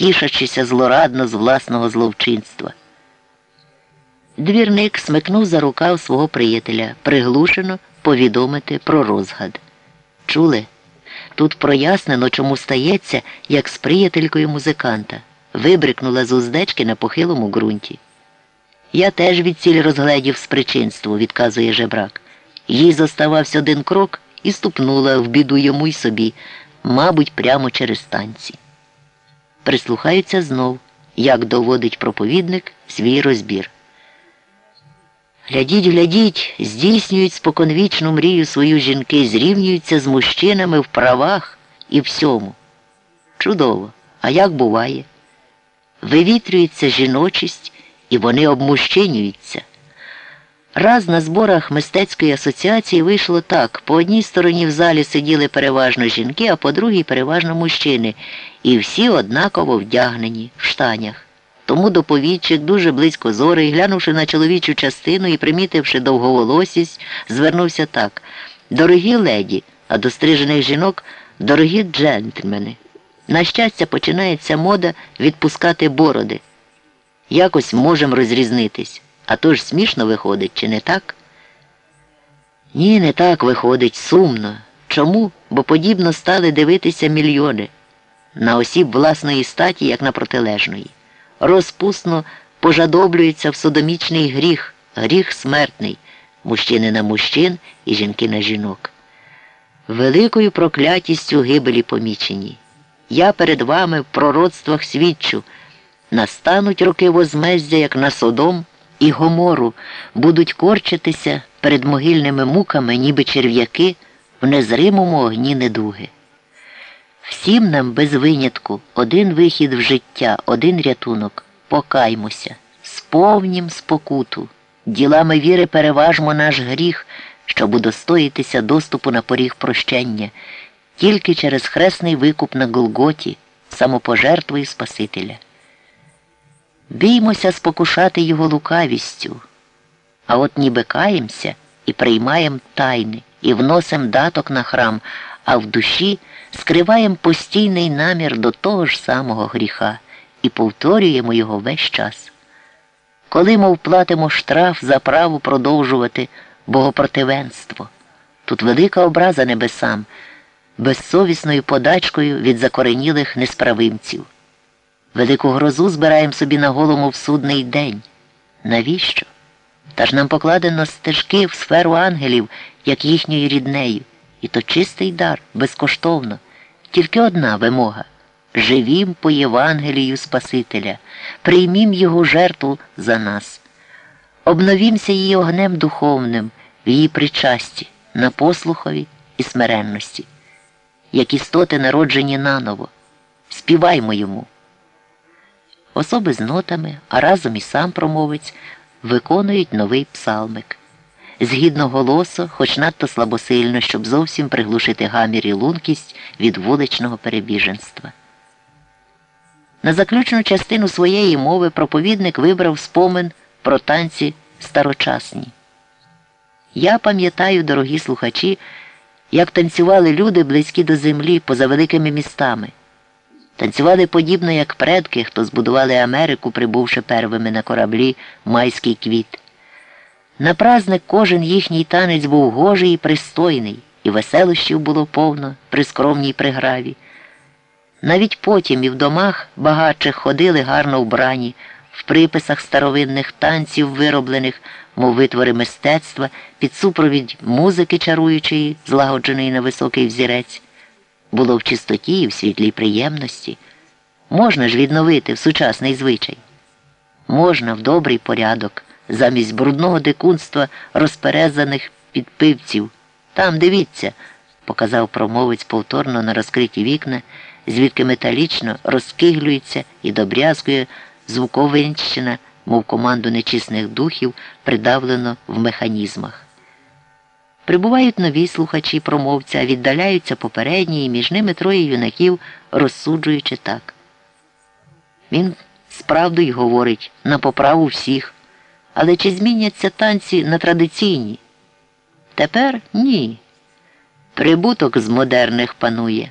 тішачися злорадно з власного зловчинства. Двірник смикнув за рукав свого приятеля, приглушено повідомити про розгад. Чули? Тут прояснено, чому стається, як з приятелькою музиканта, вибрикнула з уздечки на похилому ґрунті. Я теж від ціль розгледів спричинство, відказує жебрак. Їй зоставався один крок і ступнула в біду йому й собі, мабуть, прямо через танці. Прислухаються знов, як доводить проповідник свій розбір. Глядіть, глядіть, здійснюють споконвічну мрію свою жінки, зрівнюються з мужчинами в правах і всьому. Чудово! А як буває? Вивітрюється жіночість і вони обмужчинюються. Раз на зборах мистецької асоціації вийшло так: по одній стороні в залі сиділи переважно жінки, а по другій переважно мужчини, і всі однаково вдягнені в штанях. Тому доповідчик дуже близько зорий, глянувши на чоловічу частину і примітивши довговолосість, звернувся так дорогі леді, а до стрижених жінок дорогі джентльмени. На щастя, починається мода відпускати бороди. Якось можемо розрізнитись. А то ж смішно виходить, чи не так? Ні, не так виходить, сумно. Чому? Бо подібно стали дивитися мільйони на осіб власної статі, як на протилежної. Розпусно пожадоблюється в содомічний гріх, гріх смертний, мужчини на мужчин і жінки на жінок. Великою проклятістю гибелі помічені. Я перед вами в пророцтвах свідчу. Настануть роки возмездя, як на содом і гомору, будуть корчитися перед могильними муками, ніби черв'яки в незримому огні недуги. Всім нам без винятку один вихід в життя, один рятунок. Покаймося, сповнім спокуту, ділами віри переважмо наш гріх, щоб удостоїтися доступу на поріг прощення, тільки через хресний викуп на Голготі, самопожертвою Спасителя. Біймося спокушати його лукавістю, а от ніби каємося і приймаємо тайни, і вносим даток на храм, а в душі скриваємо постійний намір до того ж самого гріха і повторюємо його весь час. Коли мов платимо штраф за право продовжувати богопротивенство, тут велика образа небесам, безсовісною подачкою від закоренілих несправимців. Велику грозу збираємо собі на голому в судний день. Навіщо? Та ж нам покладено стежки в сферу ангелів, як їхньою ріднею, і то чистий дар, безкоштовно. Тільки одна вимога живім по Євангелію Спасителя, приймім Його жертву за нас, обновімся її огнем духовним в її причасті, на послухові і смиренності, як істоти народжені наново. Співаймо йому. Особи з нотами, а разом і сам промовець виконують новий псалмик. Згідно голосу, хоч надто слабосильно, щоб зовсім приглушити гамір і лункість від вуличного перебіженства. На заключну частину своєї мови проповідник вибрав спомин про танці старочасні. Я пам'ятаю, дорогі слухачі, як танцювали люди близькі до землі поза великими містами. Танцювали подібно, як предки, хто збудували Америку, прибувши первими на кораблі майський квіт. На праздник кожен їхній танець був гожий і пристойний, і веселощів було повно при скромній приграві. Навіть потім і в домах багатших ходили гарно вбрані, в приписах старовинних танців, вироблених, мов витвори мистецтва, під супровідь музики чаруючої, злагодженої на високий взірець було в чистоті і в світлій приємності. Можна ж відновити в сучасний звичай. Можна в добрий порядок, замість брудного дикунства розперезаних підпивців. Там дивіться, показав промовець повторно на розкриті вікна, звідки металічно розкиглюється і добрязкує звуковинщина, мов команду нечисних духів, придавлено в механізмах. Прибувають нові слухачі промовця, віддаляються попередні, і між ними троє юнаків, розсуджуючи так. Він справду й говорить на поправу всіх. Але чи зміняться танці на традиційні? Тепер ні. Прибуток з модерних панує.